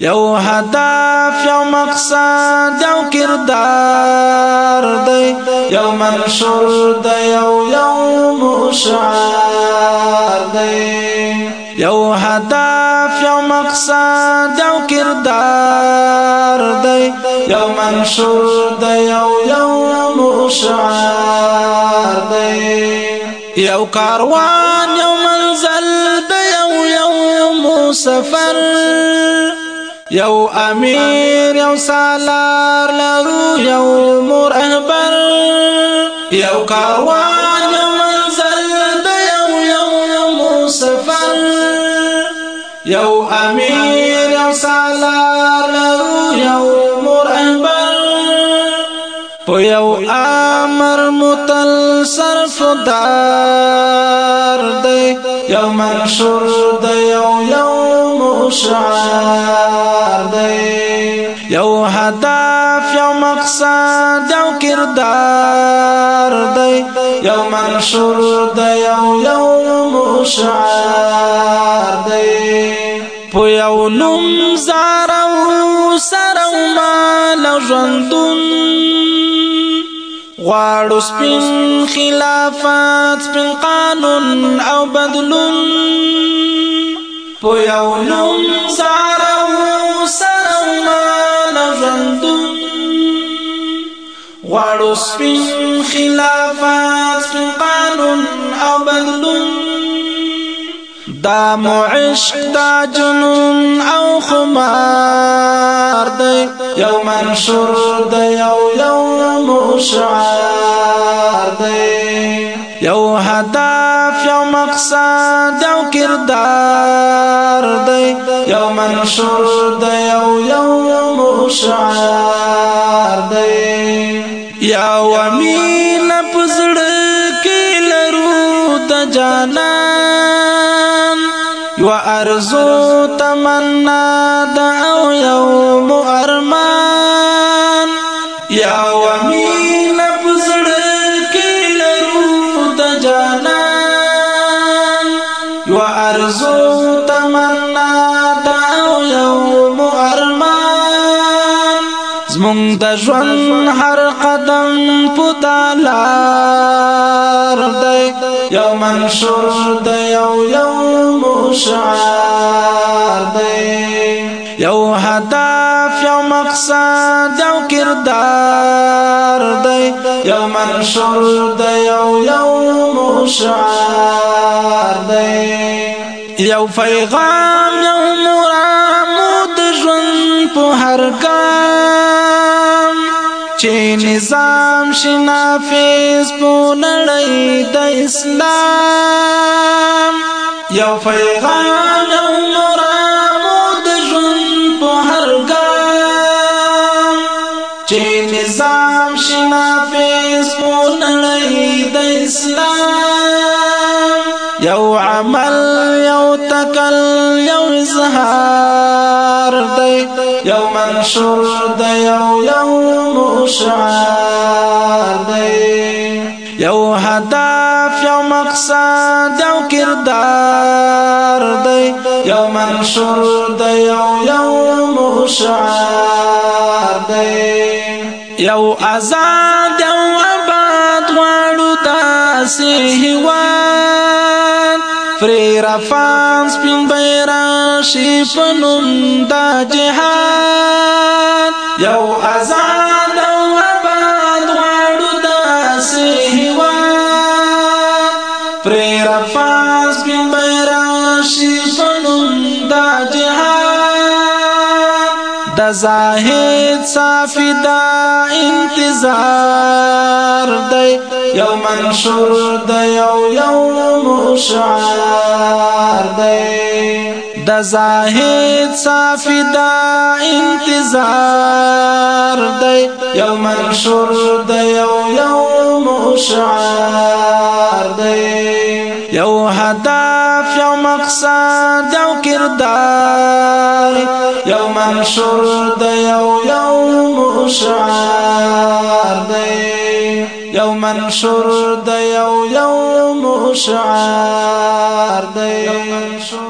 یو هدف یو مقصد یو کردار دی یو منشور دی یو یو مشعار دی یو هدف یو مقصد یو کردار دی یو منشور دی یو یو مشعار دی یو کاروان یو منزل دی یو یو سفر یو امیر یو سالار لرو یو مور احبر یو کاروان یو منزل دا یو یو سفر یو امیر یو سالار لرو یو مور احبر پو یو امر متل صرف دار دی یو منشور د یو یو مشعار دی یو هدف یو مقصد یو کردار دی یو منشور د یو یو مشعار دی په یو نوم زار غواړو سپین خلافت سپین قانون او بدلون په یو نوم سره سره مانا ژوندون غواړو سپین خلافت سپین قانون او بدلون دا معشق دا جنون او خمار یو منشور د یو یو مشعار دی یو هدف یو مقصد یو کردار دی یو منشور د یو یو مشعار دی یا ومین پزړ کې لرو ته جانا و ارزو تمنا دا او یوم ارمان یا ومین پزړ کې لرو د جانان و ارزو تمنا دا او یوم ارمان زمون د ژوند هر قدم پتالار دی یوم منشور دی یوم زموږ شعار دی یو هدف یو مقصد یو کردار دی یو منشور دی یو یو شعار دی یو پیغام یو مرام د ژوند په هر ګام چې نظام شي نافذ په نړۍ د اسلام یو فیغان او مرامو د ژوند په هر ګام چې نظام شي نافذ په نړۍ د اسلام یو عمل یو تکل یو اظهار دی یو منشور دی یو یو مشعار یو هدف یو مقصد یو کردار دی یو منشور دی یو یو مشعار دی یو آزاد یو آباد غواړو داسې هیواد فری رفان سپین بیران شیفنم دا جهاد یو آزاد پری رفاس بین بیران شیخنم دا جهان دا زاهد صافی دا انتظار دی یو منشور دی یو یو مشعار دی دا زاهد صافی دا انتظار دی یو منشور دی یو یو مشعار دی یو هدف یو مقصد یو کردار یو منشور دی یو یو مشعار دی یو منشور دی یو یو مشعار دی